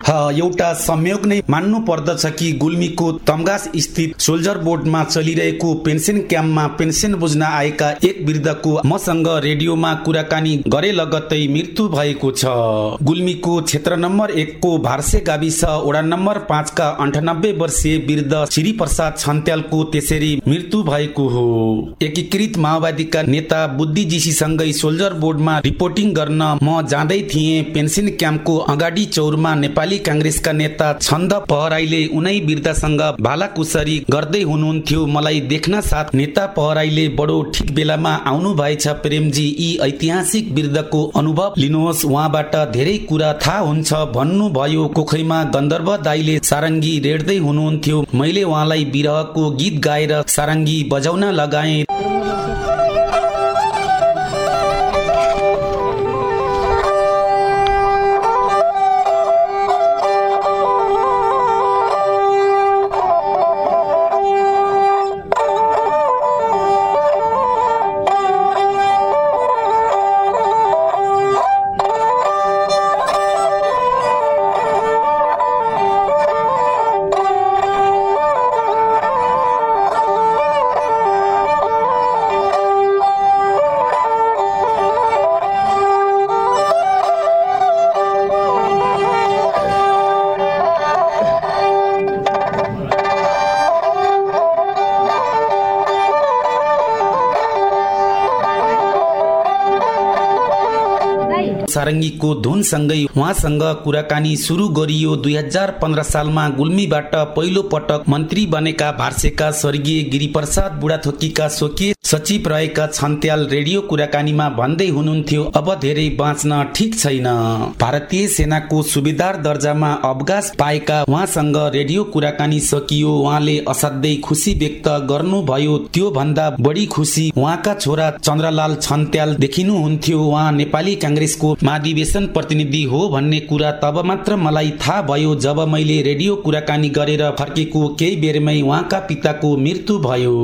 एउटा संयोग नै मान्नु पर्दछ कि गुल्मीको तमगास स्थित सोल्जर बोर्डमा चलिरहेको पेन्सन क्याम्पमा पेन्सन बुझ्न आएका एक वृद्धको मसँग रेडियोमा कुराकानी गरे लगत्तै मृत्यु भएको छ। गुल्मीको क्षेत्र नम्बर एकको भारसे गाविस वडा नम्बर पाँचका अन्ठानब्बे वर्षीय वृद्ध श्री प्रसाद छन्त्यालको त्यसरी मृत्यु भएको हो। एकीकृत माओवादीका नेता बुद्धिजीसीसँगै सोल्जर बोर्डमा रिपोर्टिङ गर्न म जाँदै थिएँ। पेन्सन क्याम्पको अगाडि चौरमा नेपाली काङ्ग्रेसका नेता छन्द पहराईले उनै वृद्धसँग भालाकुसरी गर्दै हुनुहुन्थ्यो। मलाई देख्न साथ नेता पहराईले बडो ठिक बेलामा आउनु भएछ। प्रेमजी यी ऐतिहासिक वृद्धको अनुभव लिनुहोस्। उहाँबाट धेरै कुरा थाहा हुन्छ। भन्नुभयो कोखैमा गन्धर्व दाईले सारङ्गी रेड्दै हुनुहुन्थ्यो। मैले उहाँलाई विरहको गीत गाएर सारङ्गी बजाउन लगाएँ। सारङ्गीको धुनसँगै उहाँसँग कुराकानी सुरु गरियो दुई हजार पन्ध्र सालमा गुल्मीबाट पहिलो पटक मन्त्री बनेका भार्सेका स्वर्गीय गिरिप्रसाद बुढाथोकीका स्वकीय सचिव रहेका छन्त्याल रेडियो कुराकानीमा भन्दै हुनुहुन्थ्यो अब धेरै बाँच्न ठिक छैन। भारतीय सेनाको सुविधार दर्जामा अवकाश पाएका उहाँसँग रेडियो कुराकानी सकियो। उहाँले असाध्यै खुसी व्यक्त गर्नुभयो। त्यो भन्दा बढी खुसी उहाँका छोरा चन्द्रलाल छन्त्याल देखिनुहुन्थ्यो। उहाँ नेपाली काङ्ग्रेसको महाधिवेशन प्रतिनिधि हो भन्ने कुरा तब मात्र मलाई थाहा भयो जब मैले रेडियो कुराकानी गरेर फर्केको केही बेरमै उहाँका पिताको मृत्यु भयो।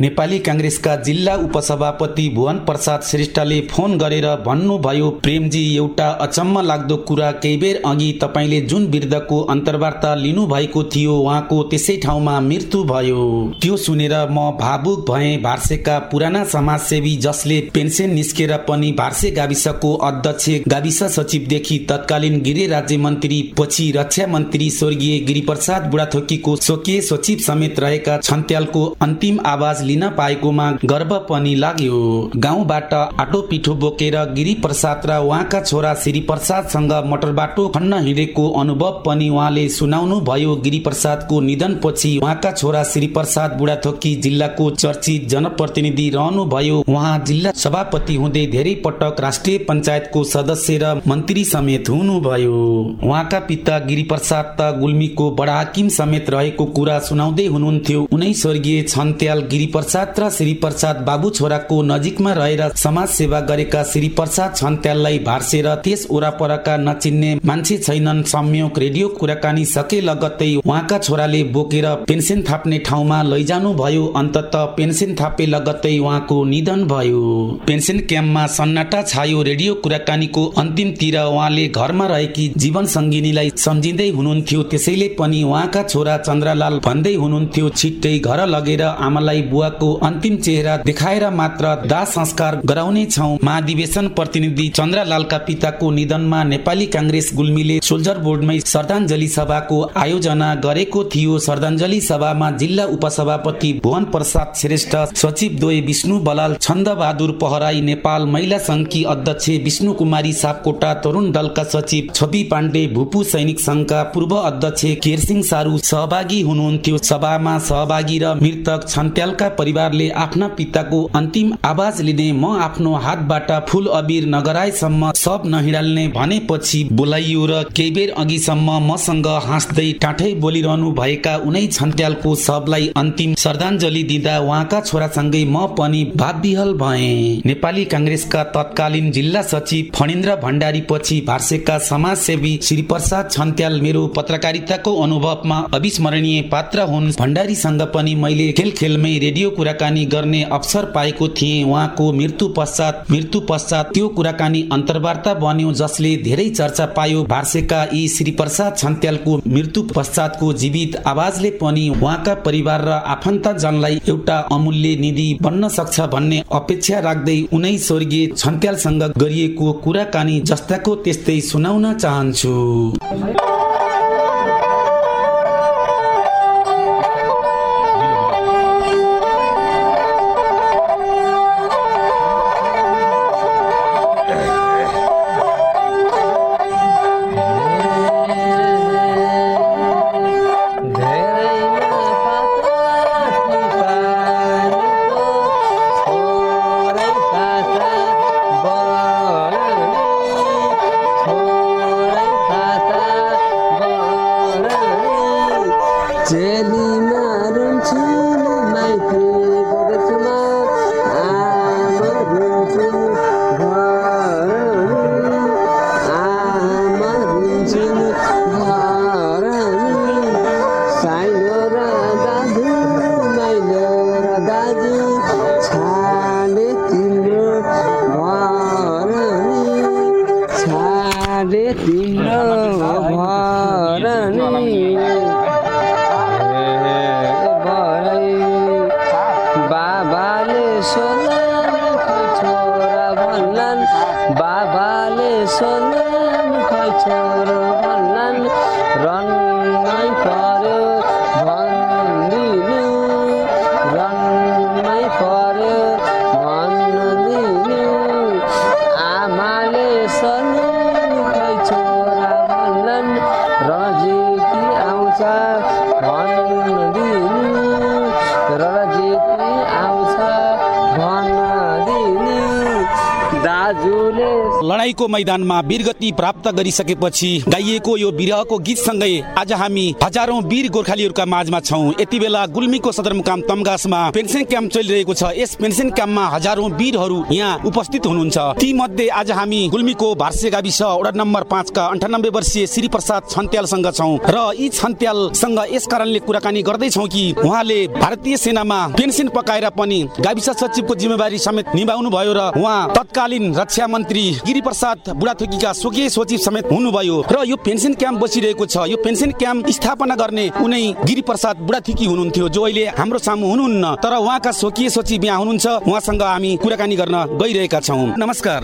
नेपाली काङ्ग्रेसका जिल्ला उपसभापति भुवन प्रसाद श्रेष्ठले फोन गरेर भन्नुभयो प्रेमजी एउटा अचम्म लाग्दो कुरा केही बेर अघि तपाईँले जुन वृद्धको अन्तर्वार्ता लिनु भएको थियो उहाँको त्यसै ठाउँमा मृत्यु भयो। त्यो सुनेर म भावुक भए। भार्सेका पुराना समाजसेवी जसले पेन्सन निस्केर पनि भार्से गाविसको अध्यक्ष गाविस सचिवदेखि तत्कालीन गृह राज्य मन्त्री पछि रक्षा मन्त्री स्वर्गीय गिरिप्रसाद बुढाथोकीको स्वकीय सचिव समेत रहेका छन्त्यालको अन्तिम आवाज लिन पाएकोमा गर्व पनि लाग्यो। गाउँबाट आटो पिठो बोकेर गिरी प्रसाद र उहाँका छोरा श्री प्रसादसँग मोटर बाटो खन्न हिँडेको अनुभव पनि उहाँले सुनाउनु भयो गिरी प्रसादको निधन पछि उहाँका छोरा श्री प्रसाद बुढाथोकी जिल्लाको चर्चित जनप्रतिनिधि रहनु भयो उहाँ जिल्ला सभापति हुँदै धेरै पटक राष्ट्रिय पञ्चायतको सदस्य र मन्त्री समेत हुनुभयो। उहाँका पिता गिरी प्रसाद त गुल्मीको बडा हाकिम समेत रहेको कुरा सुनाउँदै हुनुहुन्थ्यो। उनै स्वर्गीय छन्त्याल गिरी प्रसाद र श्री प्रसाद बाबु छोराको नजिकमा रहेर समाज सेवा गरेका श्री प्रसाद छन्त्याललाई भार्सेर त्यस वरपरका नचिन्ने मान्छे छैनन् संयोग रेडियो कुराकानी सके लगत्तै उहाँका छोराले बोकेर पेन्सन थाप्ने ठाउँमा लैजानु भयो अन्तत पेन्सन थापे लगत्तै उहाँको निधन भयो। पेन्सन क्याम्पमा सन्नाटा छायो रेडियो कुराकानीको अन्तिमतिर उहाँले घरमा रहेकी जीवन सङ्गिनीलाई सम्झिँदै हुनुहुन्थ्यो। त्यसैले पनि उहाँका छोरा चन्द्रलाल भन्दै हुनुहुन्थ्यो छिट्टै घर लगेर आमालाई बुवाको अन्तिम चेहरा देखाएर मात्र दाह संस्कार गराउने छौ। महाधिवेशन प्रतिनिधि चन्द्रलालका पिताको निधनमा नेपाली काङ्ग्रेस गुल्मीले सोल्जर बोर्डमै श्रद्धाञ्जली सभाको आयोजना गरेको थियो। श्रद्धाञ्जली सभामा जिल्ला उपसभापति भुवन प्रसाद श्रेष्ठ सचिव द्वय विष्णु बलाल छन्द बहादुर पहराई नेपाल महिला संघकी अध्यक्ष विष्णु कुमारी सापकोटा तरुण दलका सचिव छवि पाण्डे भूपू सैनिक संघका पूर्व अध्यक्ष केरसिंह सारू सहभागी हुनुहुन्थ्यो। सभामा सहभागी र मृतक छन्त्यालका परिवारले आफ्ना पिताको अन्तिम आवाज लिने म आफ्नो हातबाट फुल अबिर नगराएसम्म सब नहिडाल्ने भनेपछि बोलाइयो र केही बेर अघिसम्म मसँग हाँस्दै टाठै बोलिरहनु भएका उनै छन्त्यालको सबलाई अन्तिम श्रद्धाञ्जली दिँदा उहाँका छोरासँगै म पनि भावविहल भए। नेपाली काङ्ग्रेसका तत्कालीन जिल्ला सचिव फणेन्द्र महेन्द्र भण्डारी पछि भार्सेका समाजसेवी श्री प्रसाद छन्त्याल मेरो पत्रकारिताको अनुभवमा अविस्मरणीय पात्र हुन्। भण्डारीसँग पनि मैले खेल खेलमै रेडियो कुराकानी गर्ने अवसर पाएको थिएँ। उहाँको मृत्यु पश्चात मृत्यु पश्चात त्यो कुराकानी अन्तर्वार्ता बन्यो जसले धेरै चर्चा पायो। भार्सेका यी श्री प्रसाद छन्त्यालको मृत्यु पश्चातको जीवित आवाजले पनि उहाँका परिवार र आफन्तजनलाई एउटा अमूल्य निधि बन्न सक्छ भन्ने अपेक्षा राख्दै उनै स्वर्गीय छन्त्यालसँग गरिएको कुराकानी जस्ताको त्यस्तै सुनाउन चाहन्छु। लडाईँको मैदानमा वीरगति प्राप्त गरिसकेपछि गाइएको यो विरहको गीतसँगै आज हामी हजारौं वीर गोर्खालीहरूका माझमा छौँ। यति बेला गुल्मीको सदरमुकाम तमगासमा पेन्सन क्याम्प चलिरहेको छ। यस पेन्सन क्याम्पमा हजारौं वीरहरू यहाँ उपस्थित हुनुहुन्छ। ती मध्ये आज हामी गुल्मीको भार्से गाविस वडा नम्बर पाँचका अन्ठानब्बे वर्षीय श्री प्रसाद छन्त्यालसँग छौँ र यी छन्त्यालसँग यस कारणले कुराकानी गर्दैछौ कि उहाँले भारतीय सेनामा पेन्सन पकाएर पनि गाविस सचिवको जिम्मेवारी समेत निभाउनु भयो र उहाँ तत्कालीन रक्षा मन्त्री गिरी प्रसाद बुढाथोकीका स्वकीय सचिव समेत हुनुभयो र यो पेन्सन क्याम्प बसिरहेको छ। यो पेन्सन क्याम्प स्थापना गर्ने उनै गिरी प्रसाद बुढाथोकी हुनुहुन्थ्यो जो अहिले हाम्रो सामु हुनुहुन्न। तर उहाँका स्वकीय सचिव यहाँ हुनुहुन्छ। उहाँसँग हामी कुराकानी गर्न गइरहेका छौँ। नमस्कार।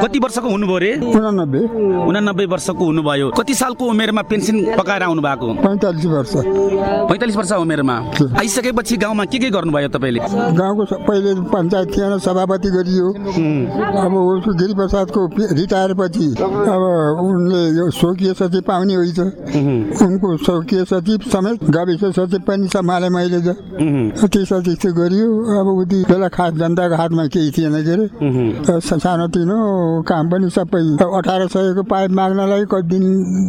कति वर्षको हुनुभयो रे? उनानब्बे। उनानब्बे वर्षको हुनुभयो। कति सालको उमेरमा पेन्सन पकाएर आउनु भएको पैँतालिस वर्ष। पैँतालिस वर्ष उमेरमा। आइसकेपछि गाउँमा के के गर्नुभयो तपाईँले? गाउँको पहिले पञ्चायत थिएन सभापति गरियो। अब गिरी प्रसादको रिटायर पछि अब उनले यो स्वकीय सचिव पाउने होइन उनको स्वकीय सचिव समेत गाविस सचिव पनि सम्हालेँ मैले त। त्यो सचिव चाहिँ गरियो। अब उति बेला खास जनताको हातमा केही थिएन के अरे? स- सानो तिनो काम पनि सबै अठार सयको पाइप माग्नलाई कति दिन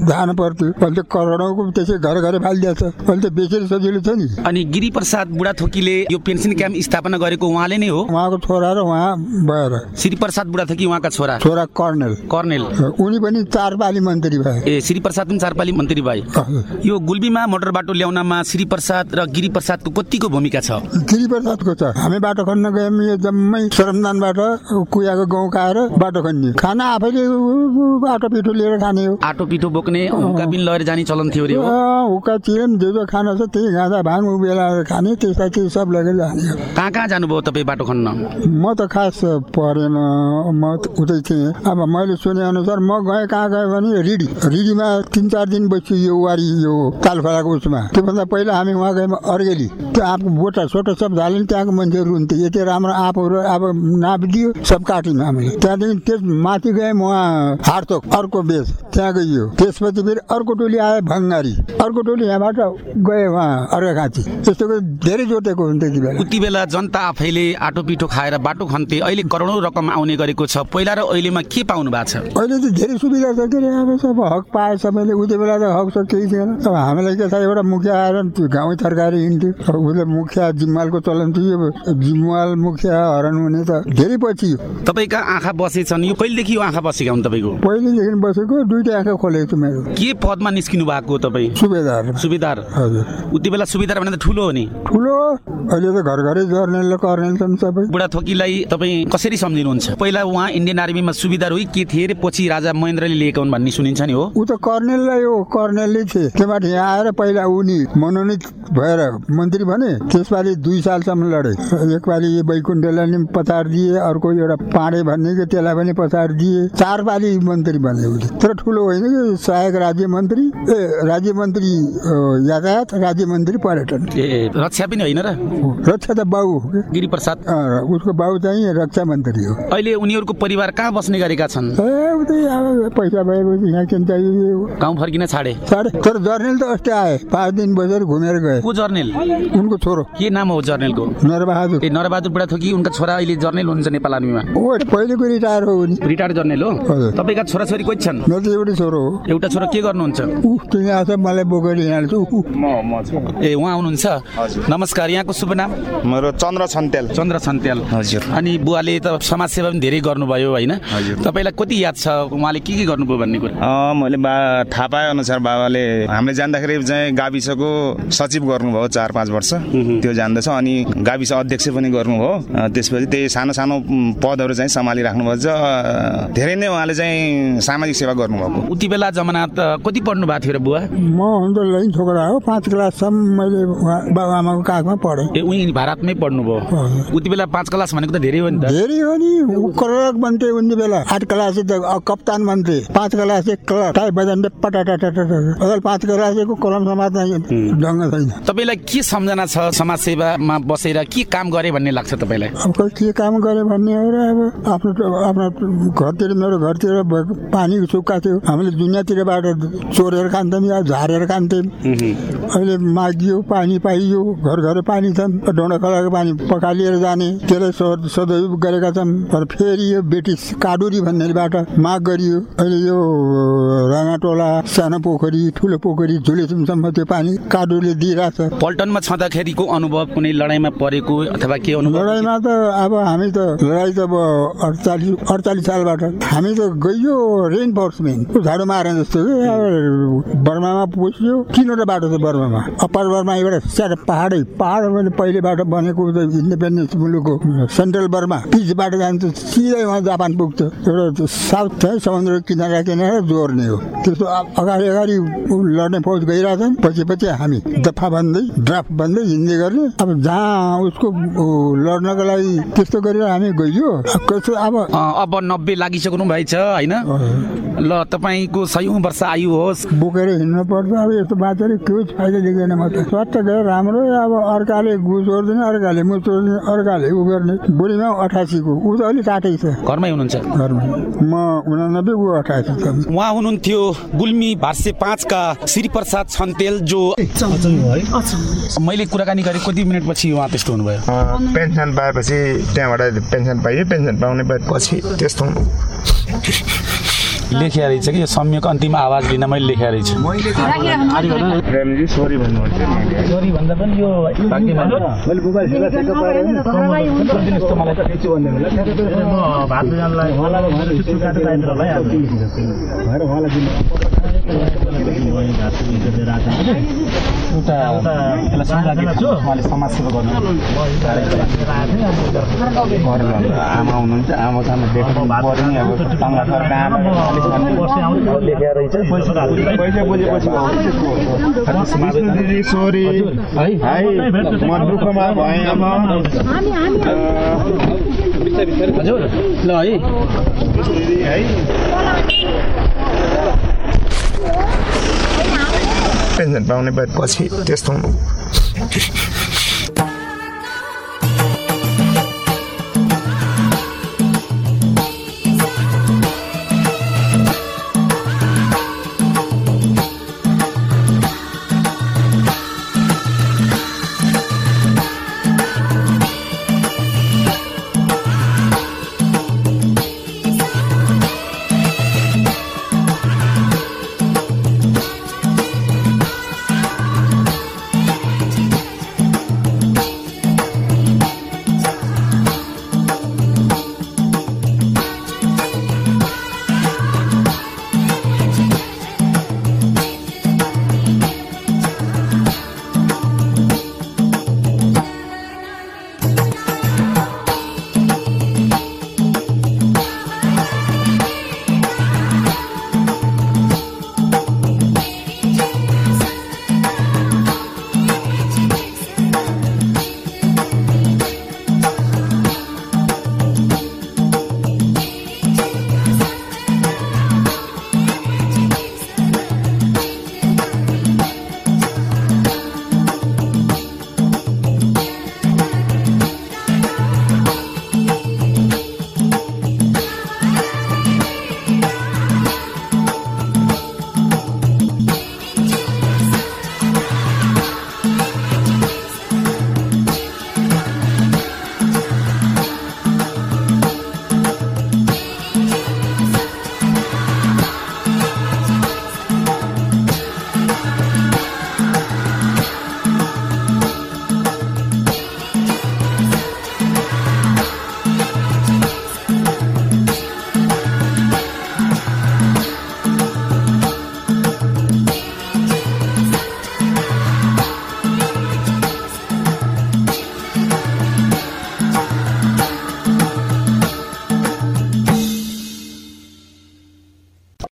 जानु पर्थ्यो। अहिले त करोडौँको त्यसै घर घरै फालिदिएछ। अहिले त बेचेर सजिलो छ नि। अनि गिरी प्रसाद बुढाथोकीले यो पेन्सन क्याम्प स्थापना गरेको उहाँले नै हो? उहाँको छोरा र उहाँ भएर। श्री प्रसाद बुढाथोकी उहाँका छोरा। छोरा कर्णेल। कर्णेल। उनी पनि चार पाली मन्त्री भए। ए श्री प्रसाद पनि चारपाली मन्त्री भाइ यो गुल्बीमा मोटर बाटो ल्याउनमा श्री प्रसाद र गिरी प्रसादको कतिको भूमिका छ? गिरी प्रसादको छ हामी बाटो खन्न गयौँ यो जम्मै श्रमदानबाट कुयाको गाउँ खाएर बाटो खन्ने। खाना आफैले बाटो पिठो लिएर खाने हो। आटो पिठो बोक्ने हुक्का बिन लगेर जाने चलन थियो अरे हुक्का चिरम जे जो खाना छ त्यही गाँदा भाङ उबेला खाने त्यसलाई त्यो सब लगेर जाने कहाँ कहाँ जानुभयो तपाईँ बाटो खन्न? म त खास परेन म उतै थिएँ। अब मैले सुने अनुसार म गएँ कहाँ गएँ भने रिडी। रिडीमा तिन चार दिन बस्छु यो वारी यो तालखोलाको उसमा। त्योभन्दा पहिला हामी उहाँ गयौँ अर्गेली। त्यो आँपको बोटा सोटा सब झाल्यो नि त्यहाँको मान्छेहरू हुन्थ्यो यति राम्रो आँपहरू अब नापिदियो सब काट्यौँ हामीले। त्यहाँदेखि त्यस माथि गयौँ उहाँ हार्तोक अर्को बेस। त्यहाँ गइयो। त्यसपछि फेरि अर्को टोली आयो भङ्गारी। अर्को टोली यहाँबाट गयो उहाँ अर्घाखाँची। त्यस्तो धेरै जोतेको हुन्थ्यो त्यति बेला। उति बेला जनता आफैले आटो पिठो खाएर बाटो खन्थे। अहिले करोडौँ रकम आउने गरेको छ। पहिला र अहिलेमा के पाउनु भएको छ? अहिले त धेरै सुविधा छ के अरे अब सब हक पाए सबैले उति बेला त हक सब केही थिएन। अब हामीलाई के थाहा एउटा मुखिया आएर गाउँ थर्काएर हिँड्थ्यो। अब उसले मुखिया जिम्मालको चलन थियो जिम्माल मुखिया हरण हुने त धेरै पछि तपाईँका आँखा बसेछन् यो कहिलेदेखि यो आँखा बसेका हुन् तपाईँको? पहिलेदेखि बसेको दुइटै आँखा खोलेको छु मेरो। के पदमा निस्किनु भएको तपाईँ? सुबेदार। सुबेदार। हजुर। उति बेला सुबेदार भने त ठुलो हो नि। ठुलो अहिले त घर घरै जर्नेल कर्नेल छन् सबै। बुढाथोकीलाई तपाईँ कसरी सम्झिनुहुन्छ? पहिला उहाँ इन्डियन आर्मीमा सुविधा रोही के थिए पछि राजा महेन्द्रले लिएका हुन् भन्ने सुनिन्छ नि हो। ऊ त कर्नेललाई हो कर्नेलले थिए। त्यहाँबाट यहाँ आएर पहिला उनी मनोनित भएर मन्त्री भने त्यसपालि दुई सालसम्म लडे। एकपालि वैकुण्ठलाई नि पछाड दिए अर्को एउटा पाँडे भन्ने कि त्यसलाई पनि पछाड दिए। चार पालि मन्त्री बने उसले तर ठुलो होइन कि सहायक राज्य मन्त्री ए राज्य मन्त्री यातायात राज्य मन्त्री पर्यटन। ए रक्षा पनि होइन र? रक्षा त बाउ हो कि? गिरी प्रसाद अ, उसको बाउ चाहिँ रक्षा मन्त्री हो। अहिले उनीहरूको परिवार कहाँ बस्ने गरेका छन्? पैसा भएपछि यहाँ किन चाहियो गाउँ फर्किन छाडे। तर जर्नेल त अस्ति आए पाँच दिन बसेर घुमेर गए। को जर्नेल? उनको छोरो। के नाम हो जर्नेलको? नरबहादुर। ए नरबहादुर बुढाथोकी उनका छोरा अहिले जर्नेल हुनुहुन्छ नेपाल आर्मीमा? ओ पहिलेको रिटायर हो उनी। रिटायर्ड जर्नेल हो। तपाईँका छोराछोरी कोही छन्? मेरो त एउटै छोरो हो। एउटा छोरा के गर्नुहुन्छ? ऊ तिमी आछ मलाई बोकेर हिँड्छु ए उहाँ हुनुहुन्छ? नमस्कार यहाँको शुभ नाम? मेरो चन्द्र छन्तेल। चन्द्र छन्त्याल हजुर। अनि बुवाले त समाजसेवा पनि धेरै गर्नुभयो होइन? तपाईँलाई कति याद छ? उहाँले के के गर्नुभयो भन्ने कुरा? अँ, मैले बा थाहा पाए अनुसार बाबाले हामीले जान्दाखेरि चाहिँ गाविसको सचिव गर्नुभयो चार पाँच वर्ष। त्यो जान्दछ अनि गाविस अध्यक्ष पनि गर्नुभयो। त्यसपछि त्यही सानो सानो पदहरू चाहिँ सम्हालिराख्नुभएको छ अँ, धेरै नै उहाँले चाहिँ सामाजिक सेवा गर्नुभएको। उति बेला जमाना त कति पढ्नु भएको थियो र बुवा? म लैन छोकरा हो पाँच क्लाससम्म मैले उहाँ बाबुआमाको काखमा पढेँ। ए उही भारतमै पढ्नुभयो। उति बेला पाँच क्लास भनेको त धेरै हो नि त। धेरै हो नि बन्थे उनी बेला। आठ क्लास त अ, कप्तान बन्थे पाँच क्लास चाहिँ क्लर्क टाइ बजान्थे पटाटाटा अगर पाँच क्लासको कलम समात्न ढङ्ग छैन तपाईँलाई के सम्झना छ समाज सेवामा बसेर के काम गरे भन्ने लाग्छ तपाईँलाई अब के काम गरे भन्ने हो र अब आफ्नो आफ्नो घरतिर मेरो घरतिर पानी सुक्खा थियो हामीले दुनियाँतिरबाट चोरेर खान्थ्यौँ या झारेर खान्थ्यौँ अहिले मागियो पानी पाइयो घर घर पानी छन् खोलाको पानी पखालिएर जाने त्यसलाई सद- सदुपयोग गरेका छन् तर फेरि यो ब्रिटिस काडुरी भन्नेबाट माग गरियो। अहिले यो राणाटोला सानो पोखरी ठुलो पोखरी झुलेसम्म त्यो पानी काडुरले दिइरहेछ। पल्टनमा छँदाखेरिको अनुभव कुनै लडाइँमा परेको अथवा के अनुभव? लडाइँमा त अब हामी त लडाइँ त अब अडचालिस अडचालिस सालबाट हामी त गइयो रेनफोर्समेन्ट झाडु मारे जस्तो बर्मामा पुग्यो। तिनवटा बाटो छ बर्मामा। अप्पर बर्मा एउटा सानो पहाडै। पहाड मैले पहिले बाटो बनेको इन्डिपेन्डेन्स मुलुकको सेन्ट्रल बर्मा। पिचबाट जान्छ सिधै उहाँ जापान पुग्छ। एउटा साउथ चाहिँ समुद्र किनारा किनारा जोड्ने हो। त्यस्तो अगाडि अगाडि लड्ने फौज गइरहेछन् पछि पछि हामी दफा भन्दै ड्राफ्ट भन्दै हिँड्दै गर्ने। अब जहाँ उसको लड्नको लागि त्यस्तो गरेर हामी गइयो। कस्तो अब अब नब्बे लागिसक्नु भएछ होइन? ल तपाईँको सयौँ वर्ष आयु होस्। बोकेर हिँड्नु पर्छ अब यस्तो बाँचेर केही फाइदा देख्दैन म त। स्वास्थ्य गयो राम्रो अब अर्काले घुस ओर्दैन अर्काले मुस ओर्ने अर्काले उ गर्ने। बुढीमा अठासीको ऊ त अलिक टाटै छ। घरमै हुनुहुन्छ। म उनानब्बे ऊ उहाँ हुनुहुन्थ्यो गुल्मी भार्से पाँचका श्री प्रसाद छन्तेल जो मैले कुराकानी गरेँ कति मिनटपछि उहाँ त्यस्तो हुनुभयो? पेन्सन पाएपछि त्यहाँबाट पेन्सन पाइयो पेन्सन पाउने पछि त्यस्तो लेखिया रहेछ कि? यो सम्यक अन्तिम आवाज लिन मैले लेखेको रहेछ प्रेमजी पनि यो आमा हुनुहुन्छ आमा सामा देख्नु पऱ्यो नि अब टङ्गा सरका आमा पैसा बुझेपछि हो हजुर ल है है पेन्सन पाउने पछि त्यस्तो